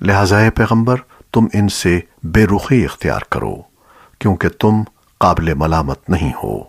لہذا اے پیغمبر، تم ان سے بے رخی اختیار کرو، کیونکہ تم قابل ملامت نہیں ہو۔